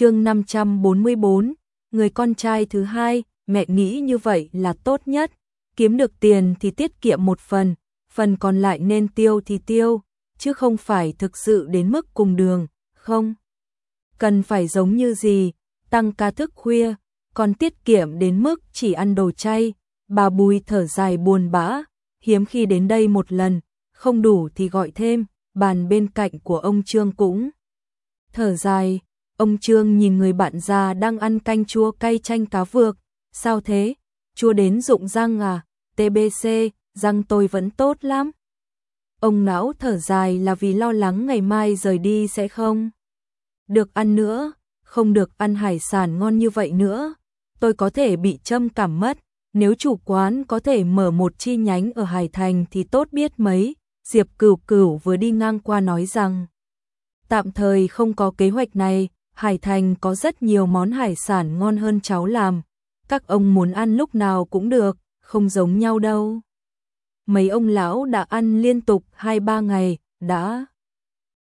chương 544, người con trai thứ hai, mẹ nghĩ như vậy là tốt nhất, kiếm được tiền thì tiết kiệm một phần, phần còn lại nên tiêu thì tiêu, chứ không phải thực sự đến mức cùng đường, không. Cần phải giống như gì, tăng ca thức khuya, còn tiết kiệm đến mức chỉ ăn đồ chay, bà Bùi thở dài buồn bã, hiếm khi đến đây một lần, không đủ thì gọi thêm, bàn bên cạnh của ông Trương cũng thở dài, ông Trương nhìn người bạn già đang ăn canh chua cay chanh cá vược, sao thế, chua đến rụng răng à, TBC, răng tôi vẫn tốt lắm. Ông não thở dài là vì lo lắng ngày mai rời đi sẽ không được ăn nữa, không được ăn hải sản ngon như vậy nữa, tôi có thể bị châm cảm mất, nếu chủ quán có thể mở một chi nhánh ở Hải Thành thì tốt biết mấy, Diệp Cửu Cửu vừa đi ngang qua nói rằng tạm thời không có kế hoạch này, Hải Thành có rất nhiều món hải sản ngon hơn cháu làm, các ông muốn ăn lúc nào cũng được, không giống nhau đâu. Mấy ông lão đã ăn liên tục 2-3 ngày, đã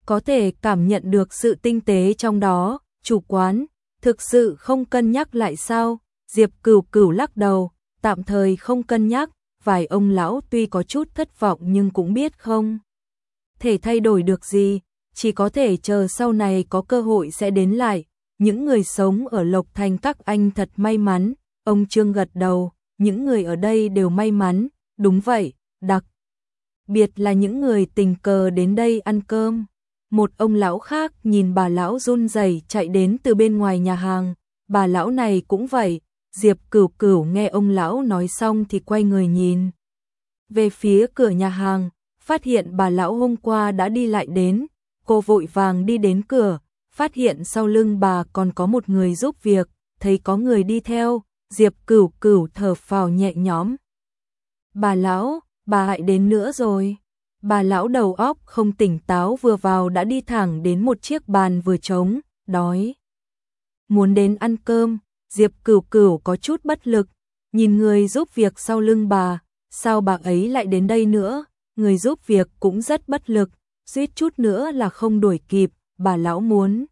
có thể cảm nhận được sự tinh tế trong đó, chủ quán, thực sự không cân nhắc lại sao, Diệp Cửu Cửu lắc đầu, tạm thời không cân nhắc, vài ông lão tuy có chút thất vọng nhưng cũng biết không thể thay đổi được gì, chỉ có thể chờ sau này có cơ hội sẽ đến lại. Những người sống ở Lộc Thành các anh thật may mắn, ông Trương gật đầu, những người ở đây đều may mắn, đúng vậy, đặc biệt là những người tình cờ đến đây ăn cơm. Một ông lão khác nhìn bà lão run rẩy chạy đến từ bên ngoài nhà hàng, bà lão này cũng vậy, Diệp Cửu Cửu nghe ông lão nói xong thì quay người nhìn. Về phía cửa nhà hàng, phát hiện bà lão hôm qua đã đi lại đến, cô vội vàng đi đến cửa, phát hiện sau lưng bà còn có một người giúp việc, thấy có người đi theo, Diệp Cửu Cửu thở phào nhẹ nhõm. Bà lão, bà hại đến nữa rồi. Bà lão đầu óc không tỉnh táo vừa vào đã đi thẳng đến một chiếc bàn vừa trống, đói. Muốn đến ăn cơm, Diệp Cửu Cửu có chút bất lực, nhìn người giúp việc sau lưng bà, sao bà ấy lại đến đây nữa, người giúp việc cũng rất bất lực, suýt chút nữa là không đuổi kịp, bà lão muốn.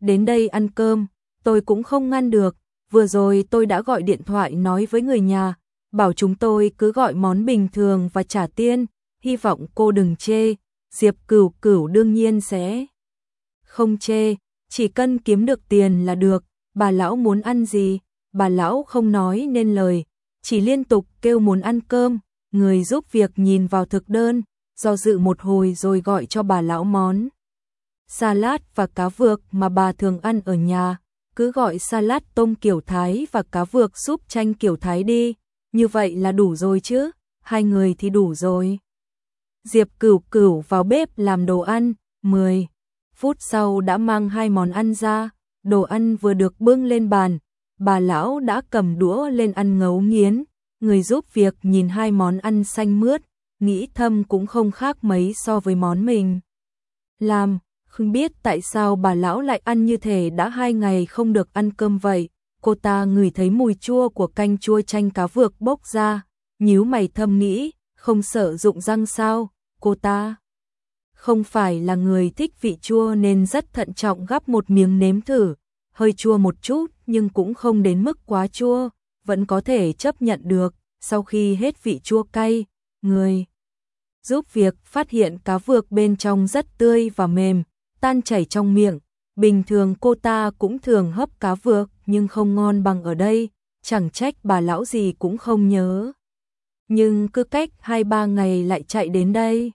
Đến đây ăn cơm, tôi cũng không ngăn được, vừa rồi tôi đã gọi điện thoại nói với người nhà, bảo chúng tôi cứ gọi món bình thường và trả tiền, hy vọng cô đừng chê, Diệp Cửu Cửu đương nhiên sẽ không chê, chỉ cần kiếm được tiền là được, bà lão muốn ăn gì, bà lão không nói nên lời, chỉ liên tục kêu muốn ăn cơm, người giúp việc nhìn vào thực đơn, do dự một hồi rồi gọi cho bà lão món. Salad và cá vược mà bà thường ăn ở nhà, cứ gọi salad tôm kiểu Thái và cá vược súp chanh kiểu Thái đi, như vậy là đủ rồi chứ, hai người thì đủ rồi. Diệp Cửu Cửu vào bếp làm đồ ăn, 10 phút sau đã mang hai món ăn ra, đồ ăn vừa được bưng lên bàn, bà lão đã cầm đũa lên ăn ngấu nghiến, người giúp việc nhìn hai món ăn xanh mướt, nghĩ thâm cũng không khác mấy so với món mình. Làm, không biết tại sao bà lão lại ăn như thể đã hai ngày không được ăn cơm vậy, cô ta ngửi thấy mùi chua của canh chua chanh cá vược bốc ra, nhíu mày thâm nghĩ, không sợ dụng răng sao, cô ta? Không phải là người thích vị chua nên rất thận trọng gắp một miếng nếm thử, hơi chua một chút nhưng cũng không đến mức quá chua, vẫn có thể chấp nhận được, sau khi hết vị chua cay, người giúp việc phát hiện cá vược bên trong rất tươi và mềm, tan chảy trong miệng. Bình thường cô ta cũng thường hấp cá vược nhưng không ngon bằng ở đây, chẳng trách bà lão gì cũng không nhớ. Nhưng cứ cách 2-3 ngày lại chạy đến đây.